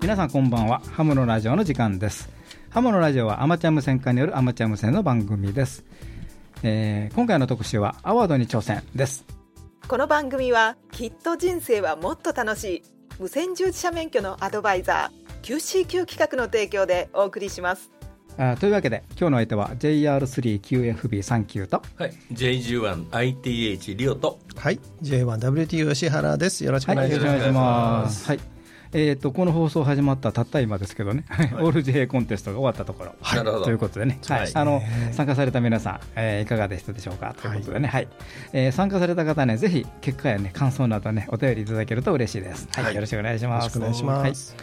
皆さんこんばんは。ハムのラジオの時間です。ハムのラジオはアマチュア無線化によるアマチュア無線の番組です、えー、今回の特集はアワードに挑戦です。この番組はきっと人生はもっと楽しい無線従事者免許のアドバイザー QCQ 企画の提供でお送りします。あというわけで今日の相手は JR3QFB39 と、はい、J10ITH リオと。はい。J1WTO 吉原です。よろしくお願いします、はいえーと、この放送始まったたった今ですけどね、はい、オール JA コンテストが終わったところ、はい、ということでね、はい、あの参加された皆さん、えー、いかがでしたでしょうか？ということでね、はい。えー、参加された方ね、ぜひ結果や、ね、感想などね、お便りいただけると嬉しいです。はい、よろしくお願いします。よろしくお願いします。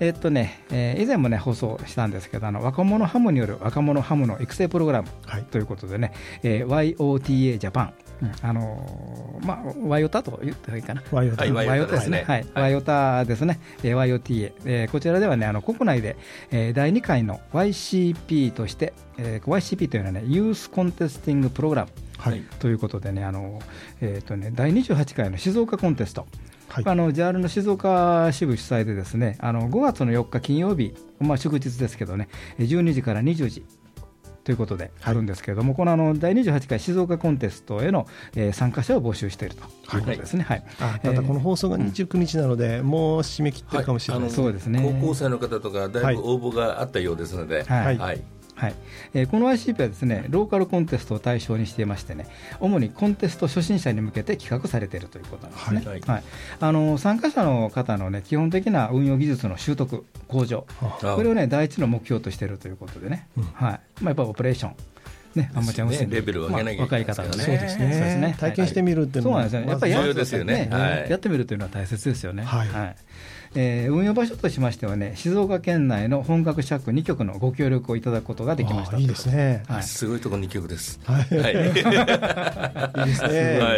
えっとね、えー、以前もね放送したんですけどあの若者ハムによる若者ハムの育成プログラムということでね、はいえー、YOTA ジャパンあのまあ、ワイオタと言ったらいいかな。ワイオタ、ワイオタですね。はい、ワイオタですね。えー、YOTA、えー。こちらではね、あの国内で、えー、第2回の YCP として、えー、YCP というのはね、ユースコンテスティングプログラム。はい、ということでね、あのえーとね第28回の静岡コンテスト、はい、あの JR の静岡支部主催でですねあの5月の4日金曜日、まあ、祝日ですけどね12時から20時ということであるんですけれども、はい、このあの第28回静岡コンテストへの、えー、参加者を募集しているということですね、はい、はい、ただこの放送が29日なので、うん、もう締め切ってるかもしれない、そうですね。高校生の方とかだいぶ応募があったようですので、はいはい。えー、この ICP はですねローカルコンテストを対象にしていましてね主にコンテスト初心者に向けて企画されているということなんですね、はい、はい、あの参加者の方の、ね、基本的な運用技術の習得向上。これを、ね、第一の目標としているということでね、うん、はい。まあ、やっぱオペレーション。ね、あんまちゃんね、レベルを上げなきゃいけない、まあ、若い方がね、そうですね、体験してみるっていうのは、そうなんですよね、やっぱりや,、ですよね、やってみるというのは大切ですよね。はい、はいえー、運用場所としましてはね静岡県内の本格尺2局のご協力をいただくことができました。いいですね、はい、すごいところ2局です。はい、はい、いいです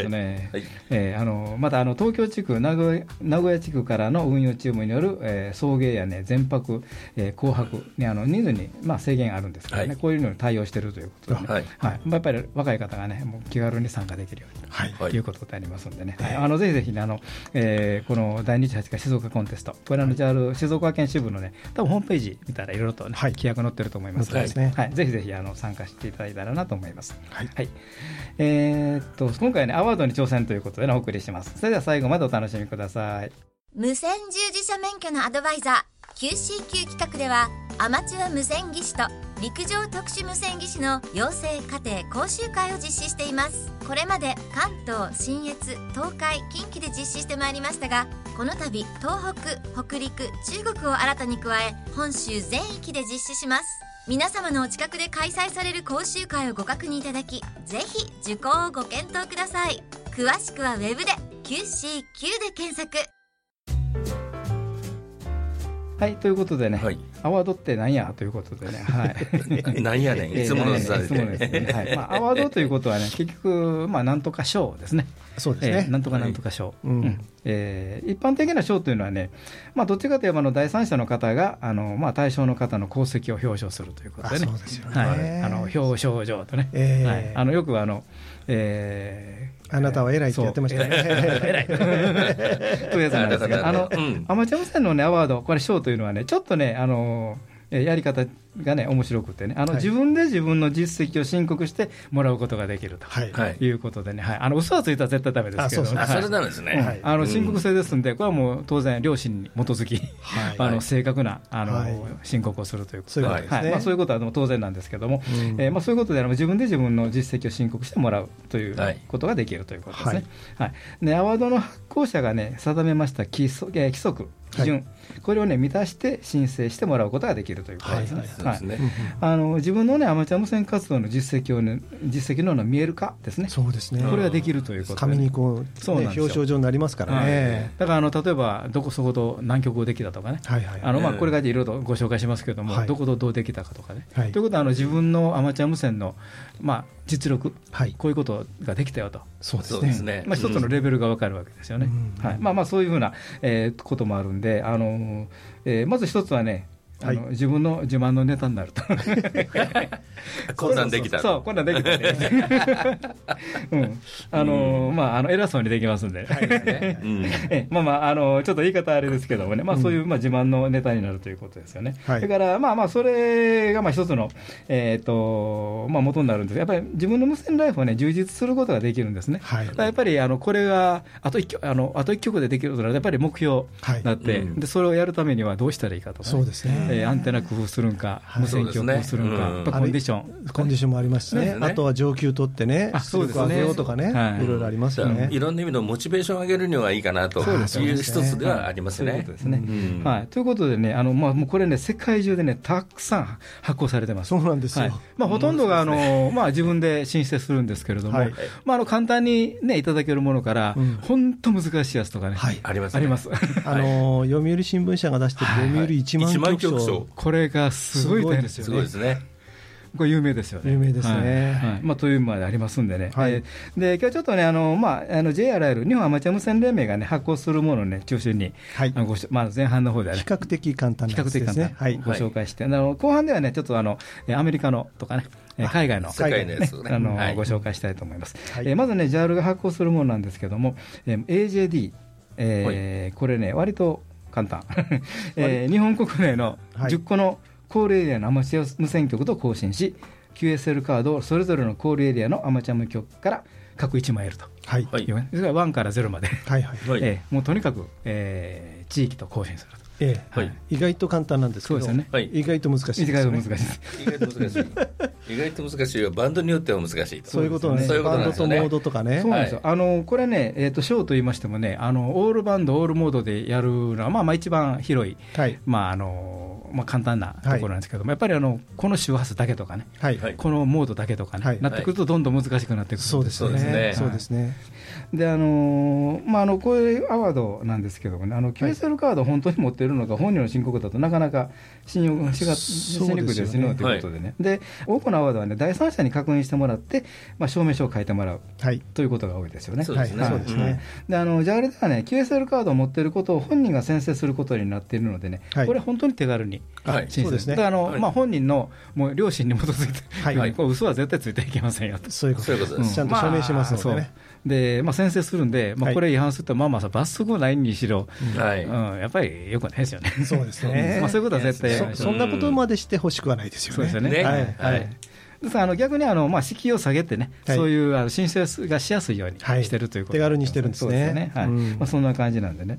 ね。はい、えー、あのまたあの東京地区名古屋名古屋地区からの運用チームによる、えー、送迎やね全泊、えー、紅白にあの人数にまあ制限あるんですけどね、はい、こういうのに対応しているということで、ね、はい、はい、やっぱり若い方がねもう気軽に参加できるように、はい、ということでありますんでね、はい、あのぜひぜひ、ね、あの、えー、この第28回静岡コンテストこれあの JR 静岡県支部のね、多分ホームページ見たらいろいろと、ねはい、規約載ってると思いますので、ね、はい、ぜひぜひあの参加していただいたらなと思います。はい、はい、えー、っと今回ねアワードに挑戦ということで、ね、お送りします。それでは最後までお楽しみください。無線従事者免許のアドバイザー QCQ 企画ではアマチュア無線技師と陸上特殊無線技師の養成課程講習会を実施しています。これまで関東信越東海近畿で実施してまいりましたがこの度東北北陸中国を新たに加え本州全域で実施します。皆様のお近くで開催される講習会をご確認いただきぜひ受講をご検討ください。詳しくは Web で QCQ で検索。はいということでね、はい、アワードってなんや？ということでね、はい、なんやねん、いつものされて、ね。はい。まあ、アワードということはね、結局、まあ、なんとか賞ですね、そうですね、えー、なんとかなんとか賞、はい、うん。えー、一般的な賞というのはね、まあ、どっちかといえばの第三者の方があの、まあ、対象の方の功績を表彰するということでね、そうですよね、はい、あの表彰状とね、えーはい、あのよくあの、えー、あなたは偉いってやってましたね。偉い。というやつなんですが、あの、アマチュア無線のね、アワード、これ賞というのはね、ちょっとね、あの、やり方がね面白くてね。あの、はい、自分で自分の実績を申告してもらうことができると、はい、い。うことでね、はい、あの嘘はついたら絶対だめですけど、ね、それなんですね、あの申告制ですんで、これはもう当然、良心に基づき、あの正確なあの、申告をするということで、はい。まあ、そういうことは当然なんですけども、うん、えー、まあ、そういうことであの自分で自分の実績を申告してもらうということができるということですね。はい。でアワードの発行者がね定めました規則規則基準、これをね満たして申請してもらうことができるということですね。はいあの自分のねアマチュア無線活動の実績をね実績のの見えるかですね。そうですね。これができるということ紙にこう、そう表彰状になりますからね。だからあの例えばどこそこと何曲できたとかね。はいはい。あのまあこれからいろいろとご紹介しますけども、どことどうできたかとかね。ということはあの自分のアマチュア無線のまあ実力、はい、こういうことができたよと、そうですね、まあ、一つのレベルが分かるわけですよね、はい。まあ、まあそういうふうな、えー、こともあるんで、あのえー、まず一つはね、あの自分の自慢のネタになると。こんなんできたそうこんなんできた、うん。あのまああの偉そうにできますんで、はい えまあまああのちょっと言い方あれですけどもね、まあ、そういう、まあ、自慢のネタになるということですよね、それからまあまあそれがまあ一つの、えーとまあ、元になるんです。やっぱり自分の無線ライフをね充実することができるんですね、やっぱりあのこれがあと一曲あのあと一曲でできるとやっぱり目標になって、でそれをやるためにはどうしたらいいかとか、そうですねえー、アンテナ工夫するんか、無線機を工夫するんか、コンディション。コンディションもありますしね、あとは上級取ってね、出力上げようとかね、い。ろいろありますよね。いろんな意味のモチベーションを上げるにはいいかなという一つではありますね。はい、ということでね、あのまあ、もうこれね、世界中でね、たくさん発行されてます。そうなんですよ。まあ、ほとんどがあの、まあ、自分で申請するんですけれども、まあ、あの簡単にね、いただけるものから、本当難しいやつとかね、あります。あります。あの読売新聞社が出してる読売1万局長、これがすごい大変ですよね。すごいですね。これ有名ですよね。有名ですね。はい、まあ、というまでありますんでね。はい、で、今日ちょっとね、あの、まあ、あの、JRL、日本アマチュア無線連盟がね、発行するものをね、中心に、はい、あのごまあ、前半の方ではね、比較的簡単な、ね、比較的簡単、はい、ご紹介して、あの、後半ではね、ちょっとあの、アメリカのとかね、海外の海外のやつ、ね、あの、ご紹介したいと思います。はい、えまずね、JAL が発行するものなんですけども、え AJD、えーこれね、割と簡単、えー、日本国内の10個のコールエリアのアマチュア無線局と更新し、QSL カードをそれぞれのコールエリアのアマチュア無局から各1枚得ると。はい。ですから1から0まで。はいはい。えー、もうとにかく、えー、地域と更新すると。ええはい、意外と簡単なんですけど、そうですね、意外と難しい、意外と難しい、意外と難しい、意外と難しいバンドによっては難しいそういうことなんですね、バンドとモードとかね、そうなんですよ、あのこれね、えー、とショーと言いましてもねあの、オールバンド、オールモードでやるのは、まあ、まあ一番広い、はい。まああのまあ、簡単なところなんですけども、やっぱりあのこの周波数だけとかね、はい、このモードだけとかね、なってくると、どんどん難しくなってくるそうですね。そうですねであのまあ、あのこれ、アワードなんですけどもね、あの QSL カード、本当に持ってるのか、本人の申告だとなかなか信用しがしにくいですねということでね、で多くのアワードはね、第三者に確認してもらって、まあ、証明書を書いてもらう、はい、ということが多いですよね。そうですね。で、あの、ジャーレではね、QSL カードを持っていることを本人が宣誓することになっているのでね、はい、これ、本当に手軽に。申請する。だからあの、まあ、本人のもう両親に基づいて、はい、これ嘘は絶対ついていけませんよと。そういうことです。ちゃんと証明しますのでね。で、まあ、先制するんで、まあ、これ違反すると、まあまあ罰則ないにしろ、はいうん、やっぱりよくないですよね。そうですね。まあ、そういうことは絶対そ、そんなことまでしてほしくはないですよね。そうですよね。はい。はいですあの逆にあの、まあ、敷居を下げてね、はい、そういうあの申請がしやすいようにしてるということ、はい、手軽にしてるんですね。ね。はい、うん、まあ、そんな感じなんでね。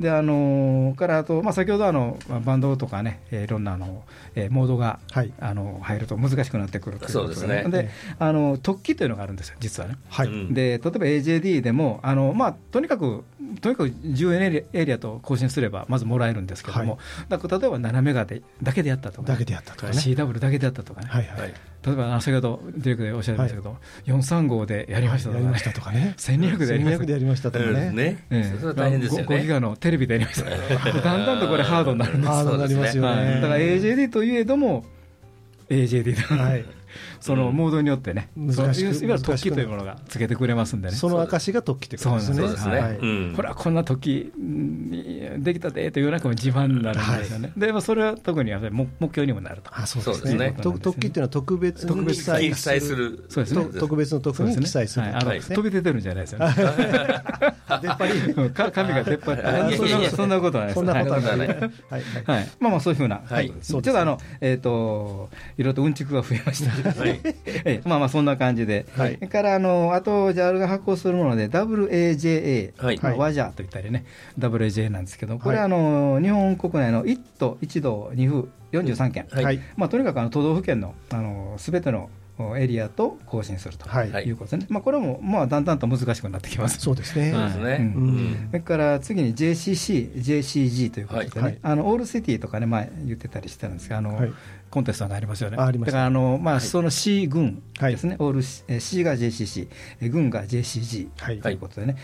で、あのからあと、まあ、先ほどあのバンドとかね、えー、いろんなあの、えー、モードが、はい、あの入ると難しくなってくるということで、ね、で、ね、あの突起というのがあるんですよ、実はね。はい、で例えば AJD でもあの、まあ、とにかくとにかく10円エリアと更新すればまずもらえるんですけども、だ例えば7メガでだけでやったとか、ね、だけでやったとか、ね、CW だけでやったとかね。はいはい。例えば先ほどディレクでおっしゃいましたけど、はい、435でやりましたとか、ね、やりましたとかね、1200でやりましたでやりましたとかね、ねえそれは大変ですよね。5, ギガのテレビでやりました、だんだんとこれ、ハードになるんですハードになりますよね。だから AJD といえども、AJD だ、はい そのモードによってね、難しくいわゆる突起というものがつけてくれますんでね、その証が突起ということですね。これはこんな突起できたでというなんか自慢になるんですよね。で、それは特に目標にもなると。あ、そうですね。突起っていうのは特別に記載する。そうですね。特別の特に記載する。飛び出てるんじゃないですよね。出っ張り、紙が出っ張り。そんなことはないそんなことはない。はい。まあまあそういうふうな。ちょっとあの、えっと、いろいろとうんちくが増えました。えまあまあそんな感じで、はい、それからあのあと JAL が発行するもので WAJA、はい。まあ、ワジャーと言ったりね。WAJA なんですけどこれはあの、日本国内の1都1道2府43県、はい。まあ、とにかくあの都道府県のすべてのエリアと更新するとい。うことですね、まあ、これもまあだんだんと難しくなってきます。そうですね、はい、それから次に JCC、JCG ということでね、はい、あのオールシティとかね、前言ってたりしてたんですが、あの、はい。コンテストがありますよね。ありまだからあの、まあ、その C 軍ですね、はい、オール C が JCC、軍が JCG ということでね、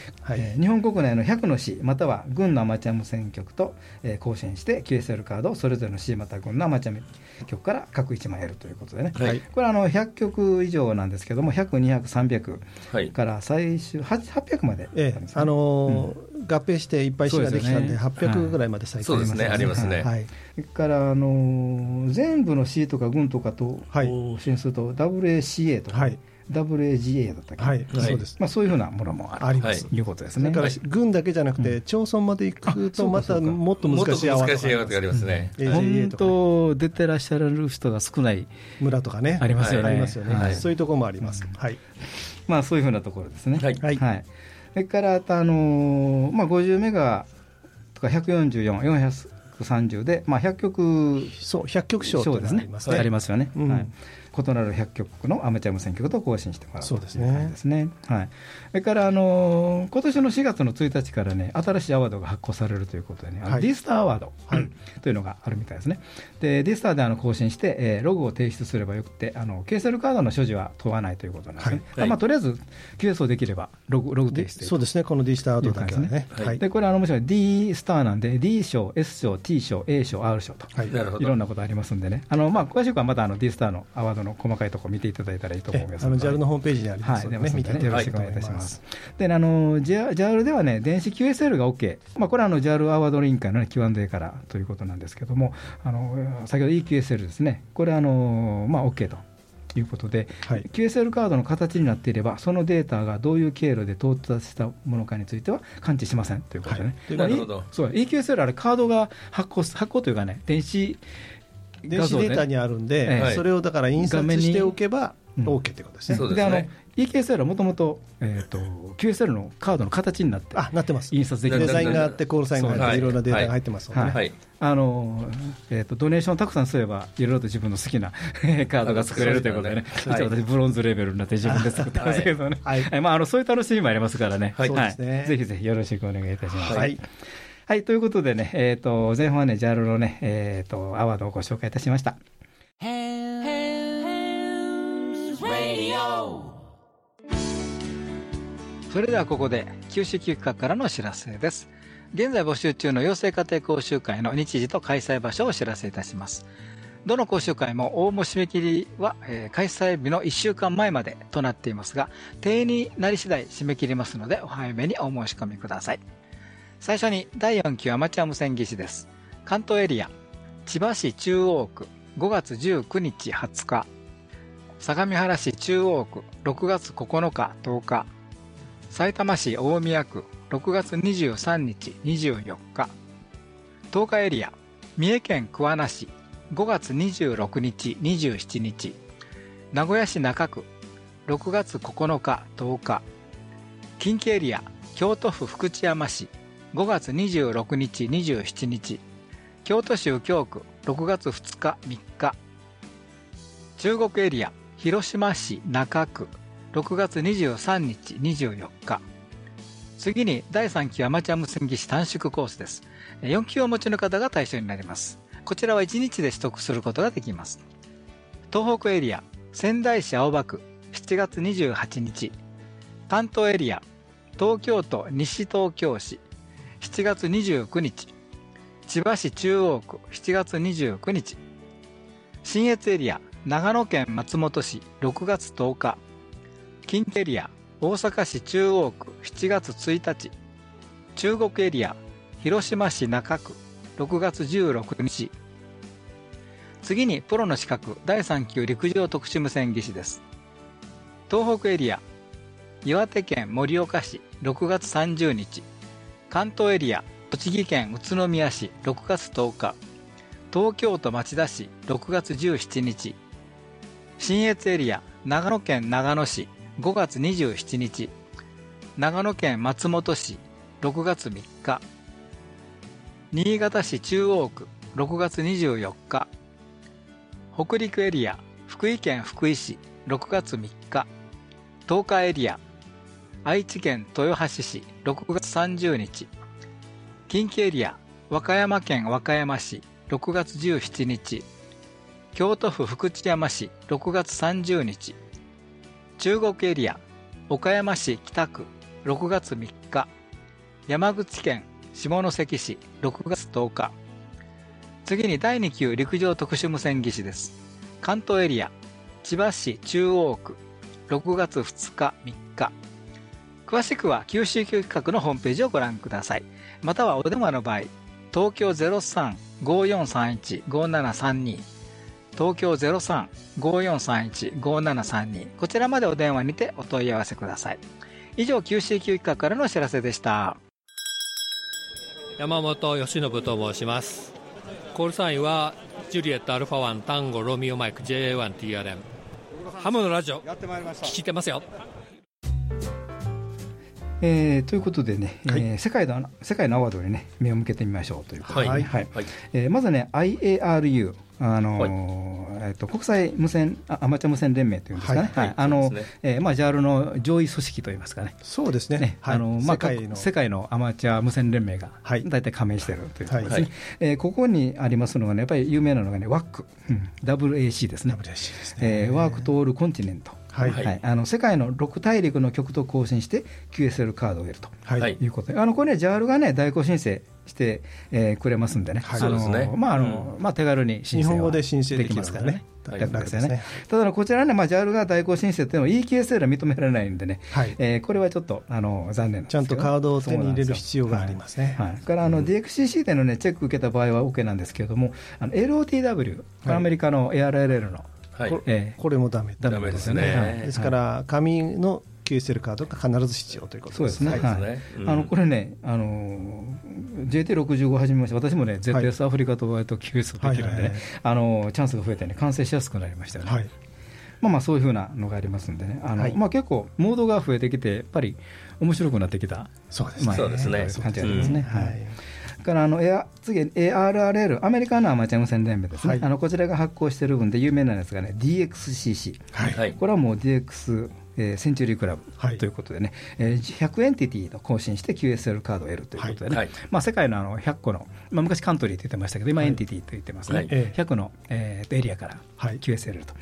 日本国内の100の市、または軍のアマチュア無線局と、えー、更新して、QSL カードをそれぞれの市、または軍のアマチュア局から各1枚やるということでね、はい、これあの100曲以上なんですけども、100、200、300から最終800まで、ね、ええあのーうん。合併していっぱい市ができたんで、800ぐらいまで再開、はい、そうですね、ありますね。はい、それからあの全部の市とか郡とかと支援すると、WACA とか、はい WAGA だったっけ、はい、そうです、まあ、そういうふうなものもあるとい。うことですね。だから軍だけじゃなくて、町村まで行くと、またもっと難しい難しいがありますね。本当、出てらっしゃる人が少ない村とかね、ありますよね。そういうところもあります。はい。まあ、そういうふうなところですね。はい。はい。それから、あのまあ、50メガとか144、430で、まあ、100局、そう、100局賞ですね。ありますよね。はい異なる100局のアマチュア無線局と交信してもらうそうですね。ですね、はい、それからあの今年の4月の1日からね新しいアワードが発行されるということでね、はい、 D-STAR アワード、はい、というのがあるみたいですね。で D-STAR であの交信して、えー、ログを提出すればよくてあの QSL カードの所持は問わないということなんですね、はい、まあ、とりあえず QS できればログログ提出そうですね。この D-STAR アワードだけはね、はい、でこれあの面白い。D スターなんで D 賞 S 賞 T 賞 A 賞 R 賞と、はい、いろんなことありますんでね。あの、まあ、詳しくはまたあの D スターのアワードの細かいところ見てていただいたらいいと思います。あの JAL のホームページにありますので、ね、はい、見てよろしくお願いいたします。で、あの JARL ではね、電子 QSL が OK、まあこれはあの JAL アワード委員会の、ね、Q&A からということなんですけども、あの先ほど EQSL ですね、これあのまあ OK と。いうことで、はい、QSL カードの形になっていれば、そのデータがどういう経路で到達したものかについては感知しませんということでね、はい、なるほど。そう EQSL、あれ、カードが発行発行というかね、電子電子データにあるんで、それをだから印刷しておけば、OK ってことですね。であの EKSL はもともと,、えーと、QSL のカードの形になってあなってます。印刷できる。デザインがあってコールサインがあっていろんなデータが入ってますので、はい。あのえーと、ドネーションたくさんすればいろいろと自分の好きな カードが作れるということでね、はい、私ブロンズレベルになって自分で作ってますけどね、はい。まあ、あのそういう楽しみもありますからね,、はい。はい。ぜひぜひよろしくお願いいたします。はいはい、ということでね、えーと、前半はね、JAL のね、えーと、アワードをご紹介いたしました。それではここで九州企画からのお知らせです。現在募集中の養成家庭講習会の日時と開催場所をお知らせいたします。どの講習会も応募締め切りは、えー、開催日の1週間前までとなっていますが、定員になり次第締め切りますので、お早めにお申し込みください。最初に第4期アマチュア無線技師です。関東エリア、千葉市中央区5月19日20日、相模原市中央区6月9日10日、さいたま市大宮区6月23日24日。東海エリア三重県桑名市5月26日27日。名古屋市中区6月9日10日。近畿エリア京都府福知山市5月26日27日。京都市右京区6月2日3日。中国エリア広島市中区6月23日24日。次に第3期アマチュア無線技師短縮コースです。4級をお持ちの方が対象になります。こちらは1日で取得することができます。東北エリア仙台市青葉区7月28日。関東エリア東京都西東京市。7月29日。千葉市中央区。7月29日。新越エリア長野県松本市。6月10日。近畿エリア大阪市中央区。7月1日。中国エリア広島市中区。6月16日。次にプロの資格。第3級陸上特殊無線技師です。東北エリア岩手県盛岡市。6月30日。関東エリア栃木県宇都宮市6月10日東京都町田市6月17日新越エリア長野県長野市5月27日長野県松本市6月3日新潟市中央区6月24日北陸エリア福井県福井市6月3日東海エリア愛知県豊橋市6月30日。近畿エリア和歌山県和歌山市6月17日。京都府福知山市6月30日。中国エリア岡山市北区6月3日。山口県下関市6月10日。次に第2級陸上特殊無線技師です。関東エリア千葉市中央区6月2日3日。詳しくは九州教企画のホームページをご覧ください。またはお電話の場合東京0354315732東京0354315732こちらまでお電話にてお問い合わせください。以上 QCQ 企画からのお知らせでした。山本由伸と申します。コールサインはジュリエットアルファ1タンゴロミオマイク JA1TRM ハムのラジオ聞いてますよえー、ということでね、はい、えー、世界の世界のアワードにね目を向けてみましょうということで、ね、はい。はい。えー、まずね IARU あのーはい、えっと、国際無線アマチュア無線連盟というんですかね、はい。あの、ね。えーまあ、JAL の上位組織といいますかね、そうですね、ねあのまあ、世界の。世界のアマチュア無線連盟が大体加盟しているというところですね、はい。えー、ここにありますのがね、やっぱり有名なのがね、WAC、うん、WAC ですね、WAC ですね。えー、 Worked All Continents。はい。はい、あの世界の6大陸の局と交信して QSL カードを得ると、はい、い。うことで、あのこれね、JAL がね、代行申請して、えー、くれますんでね、はい、あのまああの、まあ、手軽に申請日本語で申請できますからね。楽ですね、ただ、こちらね、まあ、JAL が代行申請というのは EQSL は認められないんでね、はい。えー、これはちょっとあの残念ちゃんとカードを手に入れる必要がありますね。はい、からあの、DXCC での、ね、チェック受けた場合は OK なんですけれども、あの LOTW、アメリカの ARLL のはい。こえー、これもだめダメですよね、ですから、紙の QSL カードが必ず必要ということです。そうですね、はい。あのこれね、あの JT65 始めました、私もね、ZS アフリカと割と QS できるんでね、あのチャンスが増えてね、完成しやすくなりましたよね。はい。まあ、まあそういうふうなのがありますんでね、あの、はい、まあ、結構、モードが増えてきて、やっぱり面白くなってきた、そうですね、まあ、そうですね。感じがありますね。はいからあの次、ARRL、アメリカのアマチュア無線連盟ですね、はい、あのこちらが発行している分で有名なやつがね、DXCC、はい、これはもう DX えー、センチュリークラブということでね、はい、えー、100エンティティと更新して QSL カードを得るということでね、はい、まあ、世界のあの100個の、まあ、昔カントリーと言ってましたけど、今エンティティと言ってますね、はい、100の、えー、エリアから QSL と、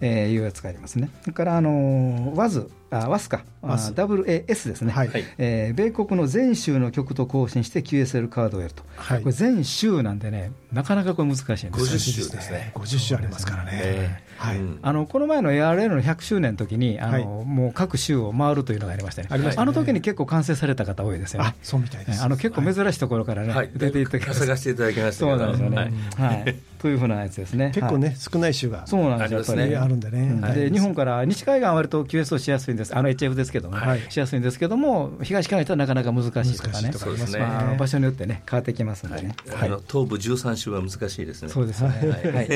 えー、いうやつがありますね。それからあの WAZ あ WAS か、WAS ですね、はい。えー、米国の全州の局と更新して QSL カードを得ると、はい、これ全州なんでね、なかなかこれ難しいんです50州ですね、50州ありますからね。はい、あのこの前の ARL の100周年の時にあの、はい、もう各州を回るというのがありましたね、あの時に結構完成された方多いですよね、そうみたいです。あの結構珍しいところからね、はい、出ていって探していただきましたそうなんですよね、はい。というふうなやつですね。結構ね、少ない州がそうなんですよ、やっぱり、あるんでね。で、日本から西海岸は割と QS をしやすいんです、あの HF ですけども、しやすいんですけども、東から行ったらなかなか難しいとかね、まあ、場所によってね、変わってきますんでね。あの東部13州は難しいですね。そうですね。はい。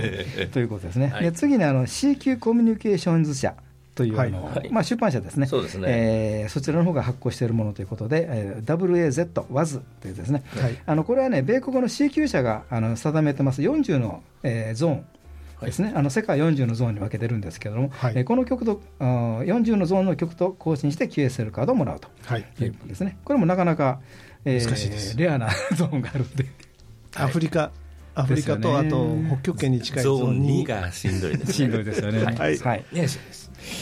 ということですね。で次にあの CQ コミュニケーションズ社。という、あのまあ、出版社ですね、そうですねえー、そちらの方が発行しているものということで、えー、WAZ、WAZ というですね、はい、あのこれはね、米国の C 級社があの定めてます40の、えー、ゾーン。ですね、はい、あの世界40のゾーンに分けてるんですけれども、はい、えー、この曲と40のゾーンの曲と更新して QSL カードをもらうということですね、これもなかなか、えー、難しいですレアなゾーンがあるんで。アフリカアフリカと、あと北極圏に近いゾーン2がしんどいです、ね、しんどいですよね。はい。はい。はい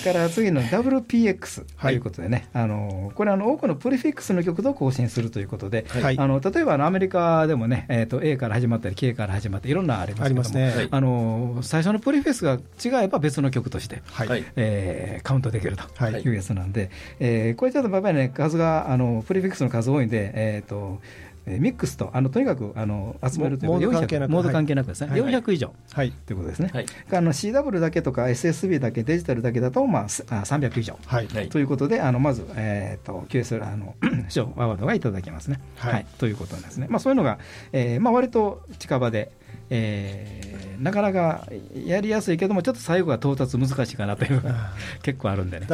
から次の WPX ということでね、はい、あのこれあの、多くのプリフィックスの曲と更新するということで、はい、あの例えばあのアメリカでもね、えーと、A から始まったり、K から始まって、いろんなありますけども、ね、あの最初のプリフィックスが違えば別の曲として、はい、えー、カウントできるとい。うやつなんで、はい、えー、これちょっとやっぱりね、数があのプリフィックスの数多いんで、えーとえミックスとあのとにかくあの集めるというモード関係なく。モード関係なくですね、はい、400以上、はい、ということですね、はい、あの CW だけとか SSB だけデジタルだけだと、まあ、300以上、はい、ということであのまず、えーと、QS あの 賞アワードがいただきますね、はい、はい、ということなんですね、まあ、そういうのが、えーまあ割と近場でえー、なかなかやりやすいけども、ちょっと最後は到達難しいかなという結構あるんでね。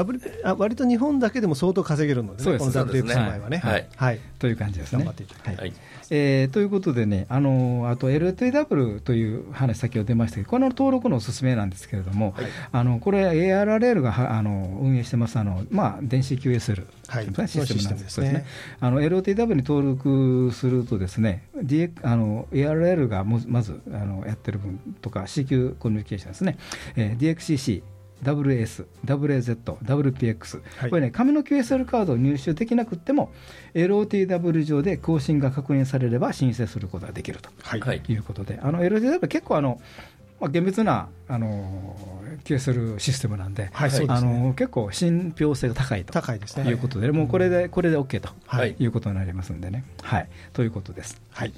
あ割と日本だけでも相当稼げるので、ね、そうですこの場合はね。はい、はい、という感じですね。頑張っていただきたい。はいえー、ということでね、あのあと LTW という話、先ほど出ましたけど、この登録のおすすめなんですけれども、はい、あのこれ、ARRL がはあの運営してます、あのまあ、電子 QSL、はい、システムなんですね。あの LTW に登録するとですね、DX、あの ARL がまずあのやってる分とか CQ コミュニケーションですね、えー、DXCC WS、WAZ、WPX、はい、これね、紙の QSL カードを入手できなくても、LOTW 上で更新が確認されれば申請することができるとい。うことで、はい、LOTW 結構あの、まあ、厳密なあの消するシステムなんで、はいあの結構信憑性が高いと。高いです、ね、いうことで、もうこれでこれで OK と、はい、いうことになりますんでね。はい、ということです。はい。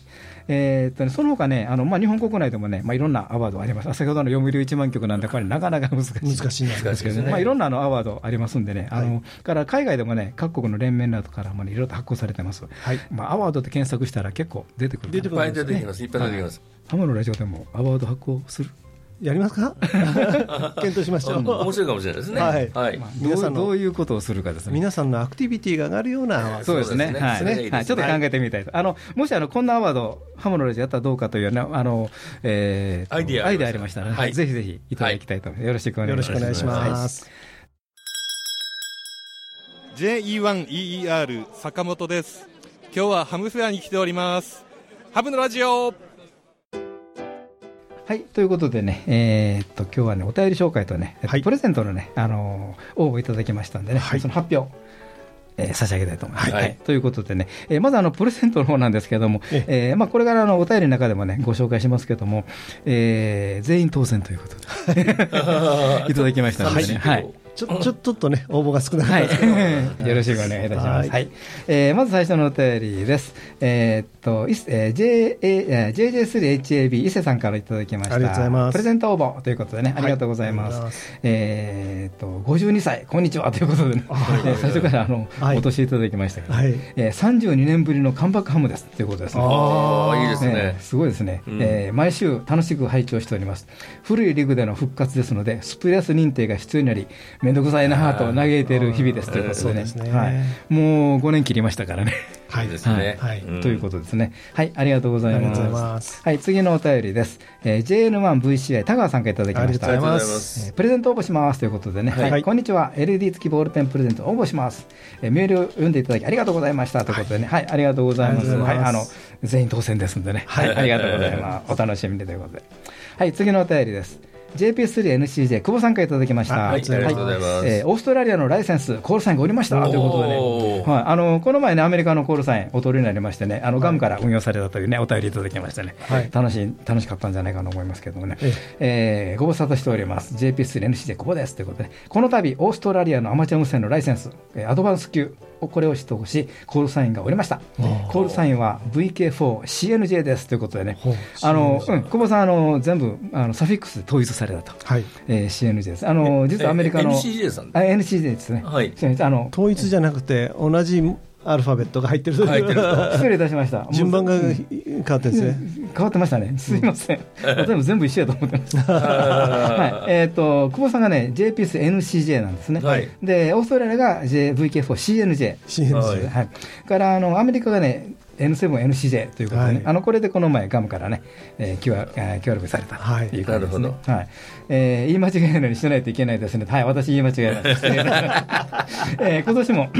えー、っとね、その他ね、あのまあ、日本国内でもね、まあ、いろんなアワードあります、先ほどの読売一万曲なんで、これ、なかなか難しい。難しいんですけどね、まあ、いろんなあのアワードありますんでね、あのから海外でもね、各国の連盟などからも、ね、いろいろと発行されてます、はい。まあ、アワードって検索したら結構出てくる、出てくる、いっぱい出てきます、いっぱい出てきます。ハムのラジオでもアワード発行するやりますか？検討しましょう。面白いかもしれないですね。はい。はい、皆さんどういうことをするかですね。皆さんのアクティビティが上がるようなそうですね。はい。はい。ちょっと考えてみたいと。あの、もしあの、こんなアワード、ハムのレジやったらどうかというね、あの、えー、アイディア。アイディアありましたら、ね、はい。ぜひぜひいただきたいと思います。よろしくお願いします。よろしくお願いします。JE1EER 坂本です。今日はハムフェアに来ております。ハムのラジオはい、ということでね、えー、っと今日はね、お便り紹介とね、はい、プレゼントのね、あのー、応募いただきましたんでね、はい、その発表。えー、差し上げたいと思います。はい、ということでね、えー、まずあのプレゼントの方なんですけれども、ええー、まあ、これからのお便りの中でもね、ご紹介しますけれども、えー、全員当選ということで いただきましたのでね。はいちょちょちょっとね、応募が少なかったですけど、はい、よろしくお願いいたします。はい、えー、まず最初のお便りです。えー、っと、えー、J A JJ3HAB 伊勢さんからいただきました。ありがとうございます。プレゼント応募ということでね、ありがとうございます。はい、えー、っと、52歳、こんにちはということでね、はい、最初からあの、はい、お年いただきましたけど、はい、えー、32年ぶりのカムバックハムですということですね。ああ、いいですね。すごいですね、うん、えー。毎週楽しく拝聴しております。古いリグでの復活ですので、スプレス認定が必要になり、めんどくさいなと嘆いている日々ですということでね、はい、もう5年切りましたからね。はいですね、はいということですね。はい、ありがとうございます。はい、次のお便りです。えー、JN1VCI 田川さんからいただきました。ありがとうございます。プレゼント応募しますということでね、はい、こんにちは。LED 付きボールペンプレゼント応募します。えー、メールを読んでいただきありがとうございましたということでね、はい、ありがとうございます。はい、あの全員当選ですんでね、はい、ありがとうございます。お楽しみにということで。はい、次のお便りです。JP3NCJ 久保さんからいただきました。はい、ありがとうございます。えー、オーストラリアのライセンスコールサインがおりました。ということでね、はい、あのこの前ねアメリカのコールサインお取りになりましてね、あのガムから運用されたというねお便りいただきましてね、はい、楽しい楽しかったんじゃないかと思いますけどもね、ええ。ー、ご無沙汰しております。JP3NCJ 久保ですということで、この度オーストラリアのアマチュア無線のライセンス、アドバンス級これを取得し、コールサインがおりました。コールサインは VK4CNJ です。ということでね、あの、うん、久保さん、あの、全部、あの、サフィックスで統一されたと。はい。えー、CNJ です。あの、実はアメリカの。NCJ さんあ NCJ ですね。はい。あの、統一じゃなくて、同じアルファベットが入ってる入ってる失礼いたしました。順番が変わってですね。変わってましたね。すみません、例え。ば全部一緒やと思ってました はい。えっ、と久保さんがね JPSNCJ なんですね、はい、でオーストラリアが JVK4CNJ CNJ はい。からあのアメリカがね N7、NCJ ということで、ね、はい、あのこれでこの前、ガムからね、えー、協協力された。とい。うことですね。はい、えー、言い間違えないようにしないといけないですね。はい、私言い間違えないです、ね えー、今年も、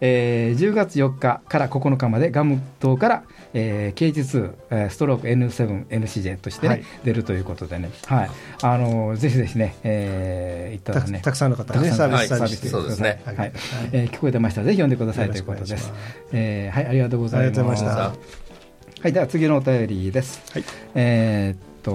えー、10月4日から9日までガム島から、えー、KG2 ストローク N7、NCJ としてね、はい、出るということでね、はい、あのぜひぜひね、えー、いったらねたくさんの方ね、サービス、サービス。そうですね。はい、えー、聞こえてましたら、ぜひ読んでくださいということです。えー、はい、ありがとうございます。した。はい、では次のお便りです。はい、えーと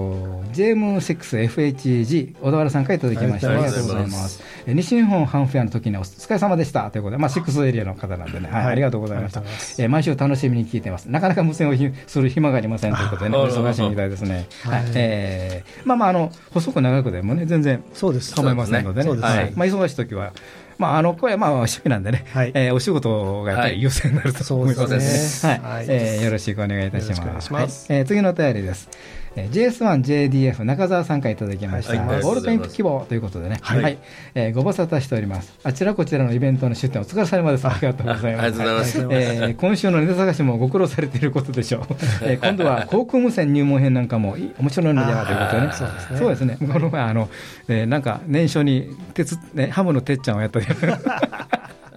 JM6FHG 小田原さんからいただきました。ありがとうございます。西日本ハンフェアの時にお疲れ様でした。ということで、まあ、6エリアの方なんでね、はい、ありがとうございました、えー、毎週楽しみに聞いてます。なかなか無線をする暇がありませんということでね。お忙しいみたいですね、はい。えー、まあまああの細く長くでもね全然構いませんのでね、ね。はい。まあ、忙しい時はまあ、あのこれはまあ趣味なんでね、はい。えー、お仕事がやっぱり優先になると思いますね。はい、えー、よろしくお願いいたします。はい、えー、次のお便りです。JS1JDF 中澤さんからいただきました、ボールペン希望ということでね、はい、えご無沙汰しております。あちらこちらのイベントの出店お疲れ様です。ありがとうございます。え今週のネタ探しもご苦労されていることでしょう。え今度は航空無線入門編なんかも面白いのではということでね、そうですね。この前あの、えなんか年初に鉄、ね、ハムのてっちゃんをやったり。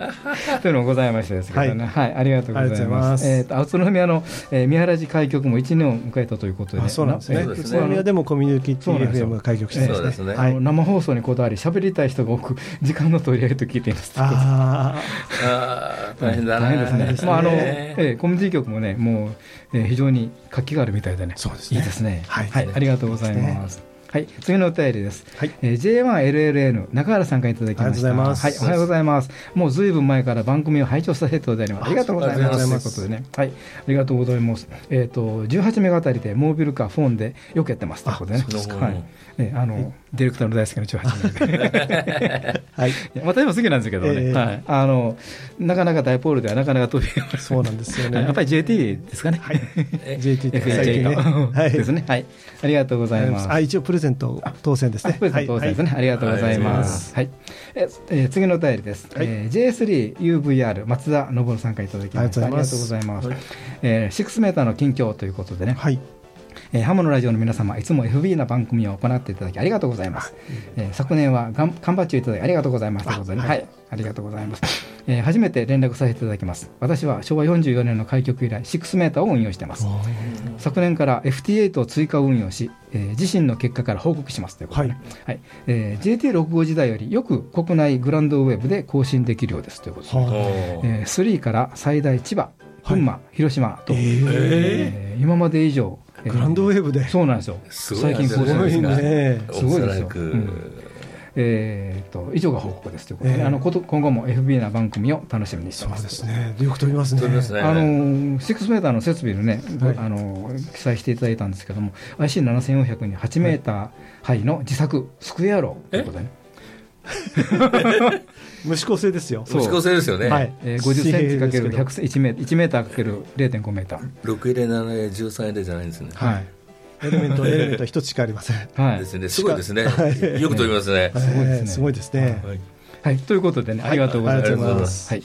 というのもございましてですけどね、はい、ありがとうございます。えっ、と、宇都宮の、えー、三原寺開局も1年を迎えたということで、そうなんですね。宇都宮でもコミュニティ FM が開局してそうですね。生放送にこだわり、喋りたい人が多く、時間の取り合いと聞いています。ああ、大変だ大変ですね。まあ、あの、えー、コミュニティ局もね、もう、えー、非常に活気があるみたいでね、そうですね。いいですね。はい、ありがとうございます。はい、次のお便りです。はい、えー、J1LLN 中原さんからいただきました。はい、おはようございます。もうずいぶん前から番組を拝聴させていただきます。ありがとうございます。ということでね、はい、ありがとうございます。えっ、ー、と18メガあたりでモービルかフォンでよくやってますということでね。はい。えー、あの、はい、ディレクターの大好きな18メガ。はい。また今好きなんですけどね、えー、はい。あのなかなかダイポールではなかなか飛びそうなんですよね。やっぱり JT ですかね。はい。JT って最近ね。はい。ですね。はい。ありがとうございます。あ、一応プレゼント当選ですね。プレゼント当選ですね。ありがとうございます。はい。え、え次のお便りです。え J3UVR 松田信さんからいただきました。ありがとうございます。えー、6メーターの近況ということでね。はい。えー、ハモのラジオの皆様、いつも FB な番組を行っていただきありがとうございます。えー、昨年はがん缶バッジをいただきありがとうございます。ということで、ね、はい、ありがとうございます。えー、初めて連絡させていただきます。私は昭和44年の開局以来、6メーターを運用しています。昨年から FT8 を追加運用し、えー、自身の結果から報告しますということで、ね、はい、はい、えー、JT65 時代よりよく国内グランドウェブで更新できるようですということで、えー、3から最大千葉、群馬、はい、広島と、えー、えー、今まで以上グランドウェーブで。そうなんですよ。最近更新ですね。すごいですよ、えー、と以上が報告ですということで、えー、あの今後も FB な番組を楽しみにしてます。そうですね。よく飛びますね。あの6メーターの設備のね、はい、あの記載していただいたんですけども IC7400 に8メーター範囲の自作スクエアローということでね、無指向性ですよ。無指向性ですよね。はい。えー、50センチかける101メ1メーターかける0.5メーター。6入れ7入れ13入れじゃないんですね。はい。エレメントエレメント一つしかありません。はい。ですね。すごいですね。よく飛びますね。すごいですね。すごいですね。はい。ということでね、ありがとうございます。はい。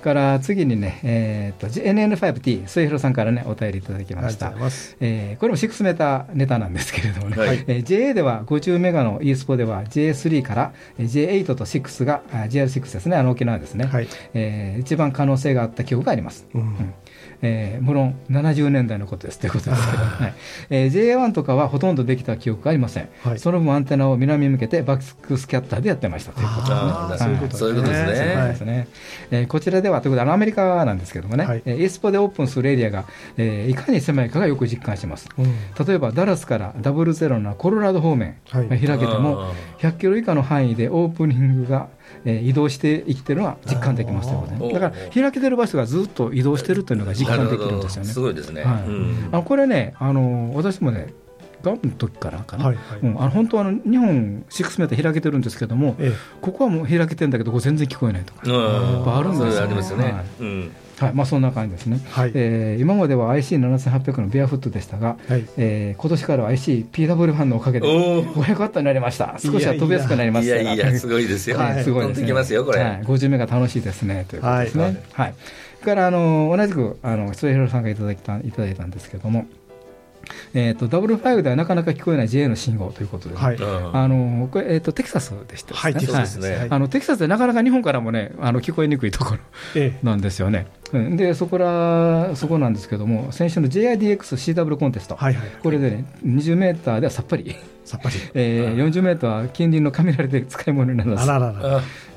から次にね、えーと、NN5T、末広さんからね、お便りいただきました。えー、これも6メーターネタなんですけれどもね、はい、えー、JA では50メガの e スポでは J3 から J8 と6が、JR6 ですね、あの沖縄ですね、はい、えー、一番可能性があった記憶があります。うん、うんえー、無論70年代のことです。ということですけど、はい。えー、JA1 とかはほとんどできた記憶がありません、はい、その分アンテナを南に向けてバックスキャッターでやってました。ということですね。そういうことですね。ね。えー、こちらではということで、あのアメリカなんですけどもね、はい、えー、エスポでオープンするエリアが、えー、いかに狭いかがよく実感します。うん、例えばダラスからダブルゼロのコロラド方面が開けても、100キロ以下の範囲でオープニングがえー、移動して生きてるのは実感できますということね、だから開けてる場所がずっと移動してるというのが実感できるんですよね。すごいですね、はい。うん、あこれねあの、私もね、ガンの時からかな、はいはい。うん、あの本当はあの日本6メーター開けてるんですけども、ええ、ここはもう開けてるんだけど、ここ全然聞こえないとか、あるんですよね。はい。うんはいまあ、そんな感じですね、はい。えー、今までは IC7800 のベアフットでしたが、はい。えー、今年からは ICPW1 のおかげで500ワットになりました、少しは飛びやすくなりましたいやいや、すごいですよ、はい、すごいですね、ますよこれ、はい、50目が楽しいですね。ということですね。はい、はい、からあの同じくあの末広さんがいただいたいただいたんですけども、えーと、ダブルファイブではなかなか聞こえない JA の信号ということで、はい、あのこれ、えーと、テキサスでしたね、はい、テキサスね、あのテキサスでなかなか日本からもね、あの聞こえにくいところなんですよね。ええ、でそこらそこなんですけども、先週の JIDXCW コンテスト、はいはい、これでね、20メーターではさっぱり。さっぱり、えー、40メートル近隣のカメラで使い物にならず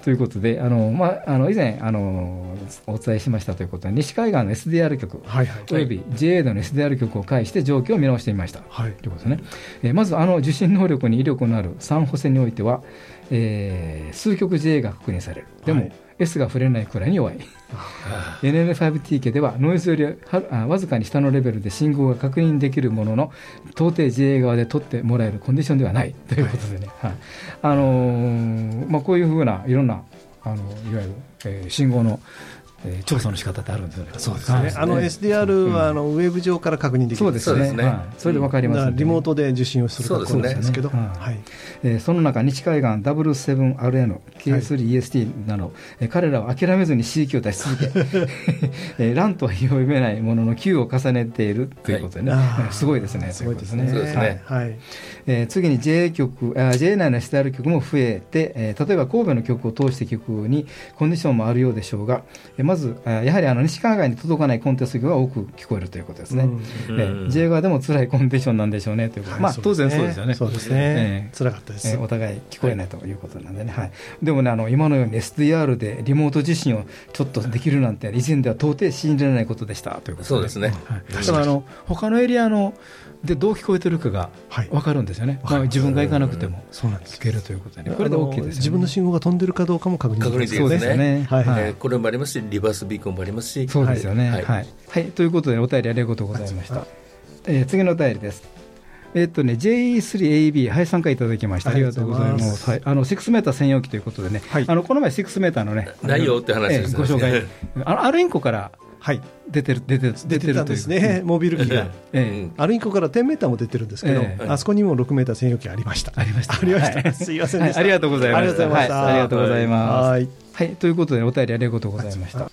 ということで、あのまあ、あの以前あのお伝えしましたということで、西海岸の SDR 局、はいはい、および JA の SDR 局を介して状況を見直してみました、はい、ということですね、えー、まずあの受信能力に威力のあるサンホセにおいては、えー、数局 JA が確認される。でも、はい S が触れないくらいに弱い。NN5T 系ではノイズよりはわずかに下のレベルで信号が確認できるものの到底 JA 側で取ってもらえるコンディションではない。ということでね、はい。あのー、まあ、こういうふうないろんなあのいわゆる、えー、信号のえー、調査の仕方ってあるんですよね。そうですね。あの SDR はあのウェブ上から確認できる。そうですね。はい、それでわかります、リモートで受信をする格好なんですけど、はい。えー、その中西海岸 W7RN、K3EST など、えー、彼らは諦めずに C 級を出し続け、えー、ランとは読めないものの Q を重ねているということでね、すごいですね。すごいですね。そうですね。はい。えー、次に J 局、あ J 内の SDR 局も増えて、えー、例えば神戸の局を通して局にコンディションもあるようでしょうが、えーまず、やはりあの西海岸に届かないコンテストが多く聞こえるということですね。えー、J 側でも辛いコンディションなんでしょうねということ、はい、まあ、当然そうですよね。そうですね。えー、辛かったです、えー。お互い聞こえないということなんでね。はい。でもね、あの今のように SDR でリモート受信をちょっとできるなんて、以前では到底信じられないことでしたということで、そうですね。はい、だからあの他のエリアのでどう聞こえてるかが分かるんですよね、はい、まあ、自分が行かなくても聞けるということで、ね、これで OK です、ね、自分の信号が飛んでるかどうかも確認できるですね、はい。はい、これもありますし、リバースビーコンもありますし、そうですよね。はい、はい。はい、ということで、お便りありがとうございました。えー、次のお便りです。えっとね、JE3AB、はい、参加いただきました。ありがとうございます。はい、あの、6メーター専用機ということでね、はい、あの、この前6メーターのね、ないよって話ですね、ご紹介。あの、アルインコから、はい、出てる出てる出てるですね、モビル機が、ええ、アルインコから10メーターも出てるんですけど、あそこにも6メーター専用機ありました。ありました。ありました。すいませんでした。ありがとうございます。ありがとうございます。ありがとうございます。はい、ということでお便りありがとうございました。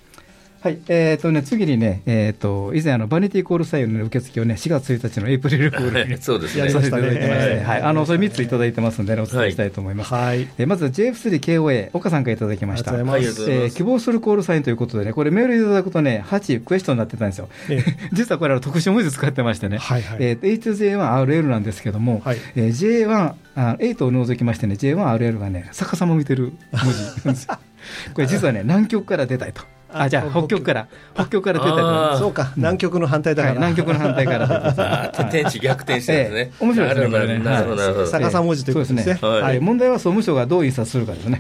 はい、えっ、ー、とね、次にね、えっ、ー、と、以前、あの、バニティコール採用の受付をね、4月1日のエイプリルコールに、そうですね。させていただいてまして、はい、あの、それ3ついただいてますんで、ね、お伝えしたいと思います。はい。えー、まず、JF3KOA、岡さんからいただきました。ありがとうございます。えー、希望するコールサインということでね、これメールいただくとね、8クエストになってたんですよ。えー、実はこれ、は特殊文字使ってましてね、はいはい、えっ、ー、と、H2J1RL なんですけども、はい、えー、J1、あ8を除きましてね、J1RL がね、逆さま見てる文字なんですよ。これ実はね、南極から出たいと。あじゃあ北極から北極から出たそうか。南極の反対だから、南極の反対から。天地逆転してるんですね、面白いですね。なるほどなるほど。逆さ文字ということですね。はい。問題は総務省がどう印刷するかですね。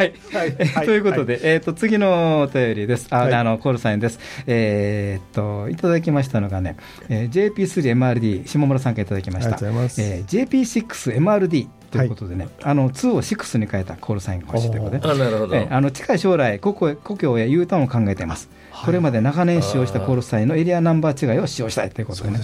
はい、はい、ということで、えっ、と次のお便りです。あ、あのコールサインです。えっといただきましたのがね、えー、JP3MRD 下村さんからいただきました。えー、JP6MRD ということでね、はい、あの2を6に変えたコールサインが欲しいということで、あなるほど。えあの近い将来故郷、故郷や U ターンを考えています、はい、これまで長年使用したコールサインのエリアナンバー違いを使用したいということでね。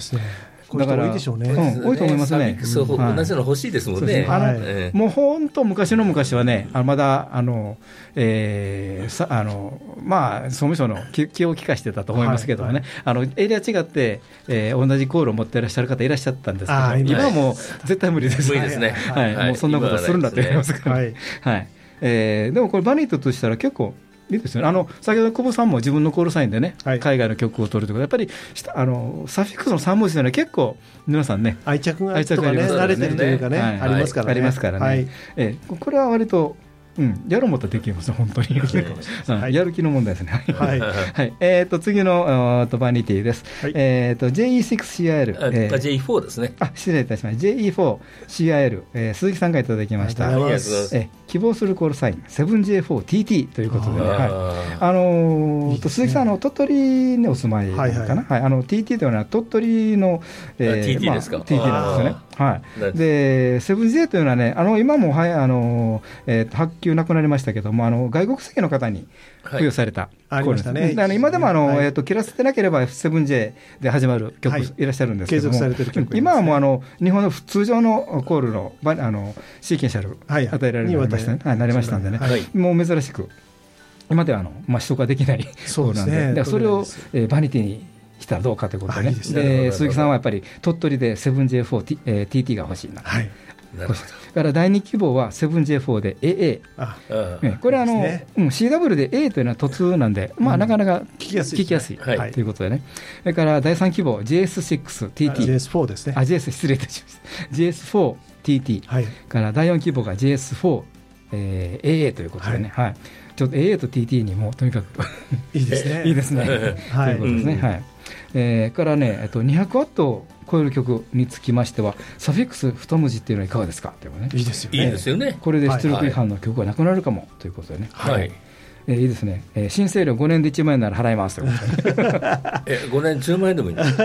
だから多いでしょうね。うん、多いと思いますね。そう、同じの欲しいですもんね。あの、もう本当昔の昔はね、あのまだあの、えー、さあのまあ総務省の気を利かしてたと思いますけどね、あのエリア違って、えー、同じ航路を持っていらっしゃる方いらっしゃったんですけど、今はもう絶対無理です。無理ですね。はい、もうそんなことするんだって言いますから。はい。はい。えー、でもこれバニットとしたら結構いいですよね。あの先ほど久保さんも自分のコールサインでね、はい、海外の曲を取るということやっぱりあのサフィックスの3文字というのは結構皆さんね愛着が愛着が、ね、慣れてるというかね、はい、ありますからね。ありますからね、はい、えこれは割とうん、やろうもったらできます本当に。はい、やる気の問題ですね。はい。はい。えっ、と、次の、とバニティです。はい、えっ、と、JE6CIL。えー、J4 ですね。あ、失礼いたしました。JE4CIL、えー、鈴木さんがいただきました。ありがとうございます。え希望するコールサイン 7J4TT ということで、ね、はい、あのー、鈴木さんの鳥取にお住まいかな、はいあの TT というのは鳥取の、えー、TT ですか、まあ、TT なんですよね。はい、で 7J というのはね、あの今も、はいあのえー、発給なくなりましたけども、あの外国籍の方に付与された、はい、ありましたね。今でもあの、はい、えっ、ー、と切らせてなければ 7J で始まる曲、はい、いらっしゃるんですけども、今はもうあの日本の通常のコールのあのシーケンシャル与えられるようになりましたね。はい、なりましたんでね、もう珍しく。今ではあの、まあ、取得ができないコールなんで、でそれを、えー、バニティにしたらどうかということでね、で鈴木さんはやっぱり鳥取で 7J4TT、えー、TT が欲しいな。はいから第2希望は 7J4 で AA、あこれはあの、ね。うん、CW で A というのは突なんで、まあ、なかなか聞きやすい聞きやすい、はい、ということでね、それから第3希望 JS6TT、JS4 ですね。あ JS 失礼いたしました、JS4TT、はい、から第4希望が JS4、えー、AA ということでね、はい、はい、ちょっと AA と TT にもとにかく。いいですね。いいですね。はい、ということですね。はい。えー、からね、えっと、200ワットを超える曲につきましては、サフィックス2文字っていうのはいかがですか？というね、いいですよね。いいですよね。これで出力違反の曲がなくなるかもということでね。はい。えー、いいですね、えー、申請料5年で1万円なら払いますと え5年10万円でもいいんです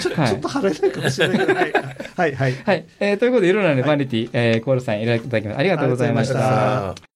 ちょちょっと払えないかもしれないけど、はい、はい、はい、はい、えー、ということで、いろんなね、バニティ、えー、コールさんいただきまありがとうございました。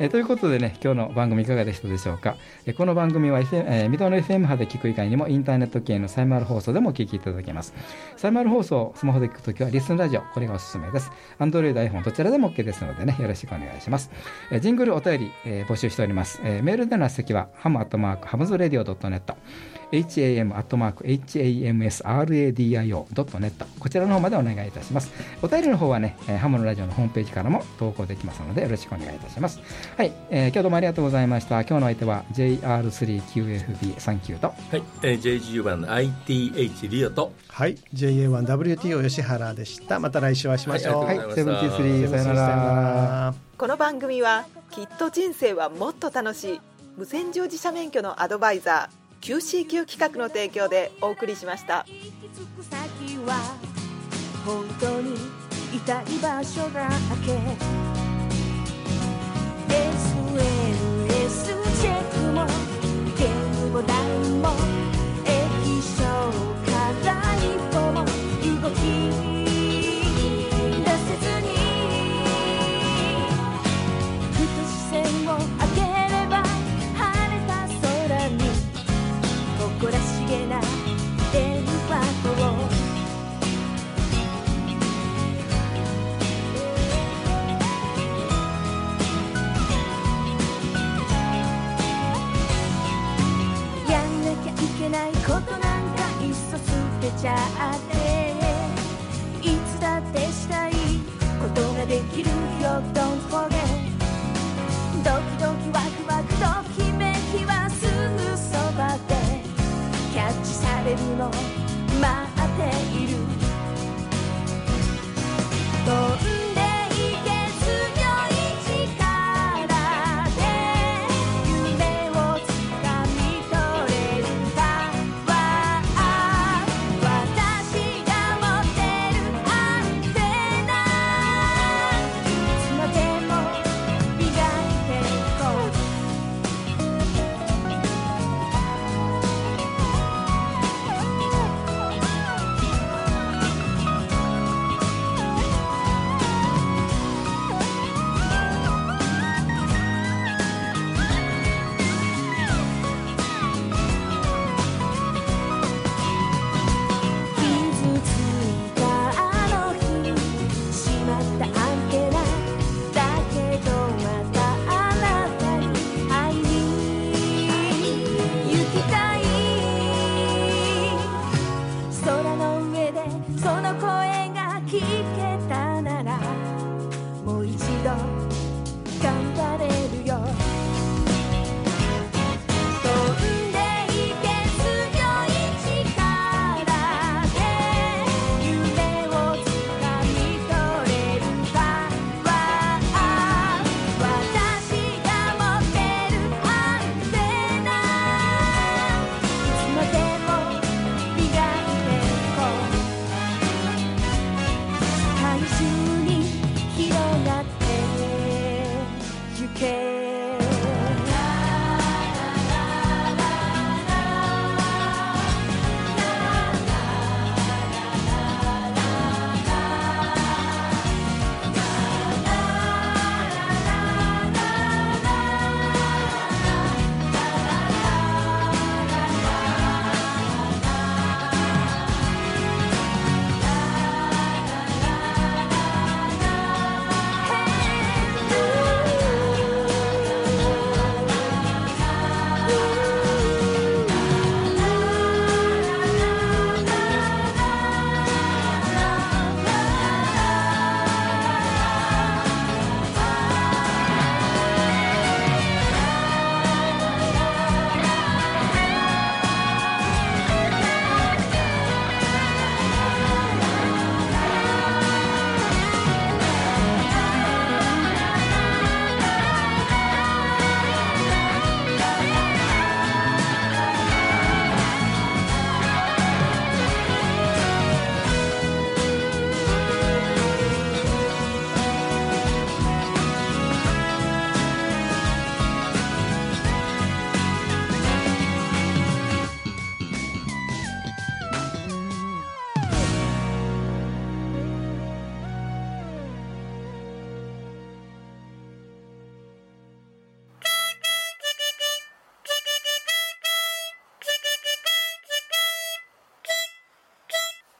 えということでね、今日の番組いかがでしたでしょうか？えこの番組は、FM えー、水戸の FM 波で聞く以外にもインターネット系のサイマル放送でもお聞きいただけます。サイマル放送をスマホで聞くときはリスンラジオ、これがおすすめです。Android、iPhone どちらでも OK ですのでね、よろしくお願いします。えジングルお便り、えー、募集しております。えメールでの宛先は、 ham アットマーク hamsradio .net ham.hamsradio.net こちらの方までお願いいたします。お便りの方はね、ハムのラジオのホームページからも投稿できますのでよろしくお願いいたします。はい、えー、今日どうもありがとうございました。今日の相手は JR3QFB39 と、はい、えー、JG1ITH リオと、はい、JA1WTO 吉原でした。また来週お会いしましょう。はい、セブンティスリーさよなら。この番組はきっと人生はもっと楽しい無線乗自社免許のアドバイザー QCQ 企画の提供でお送りしました本当に痛い場所だけも何も液晶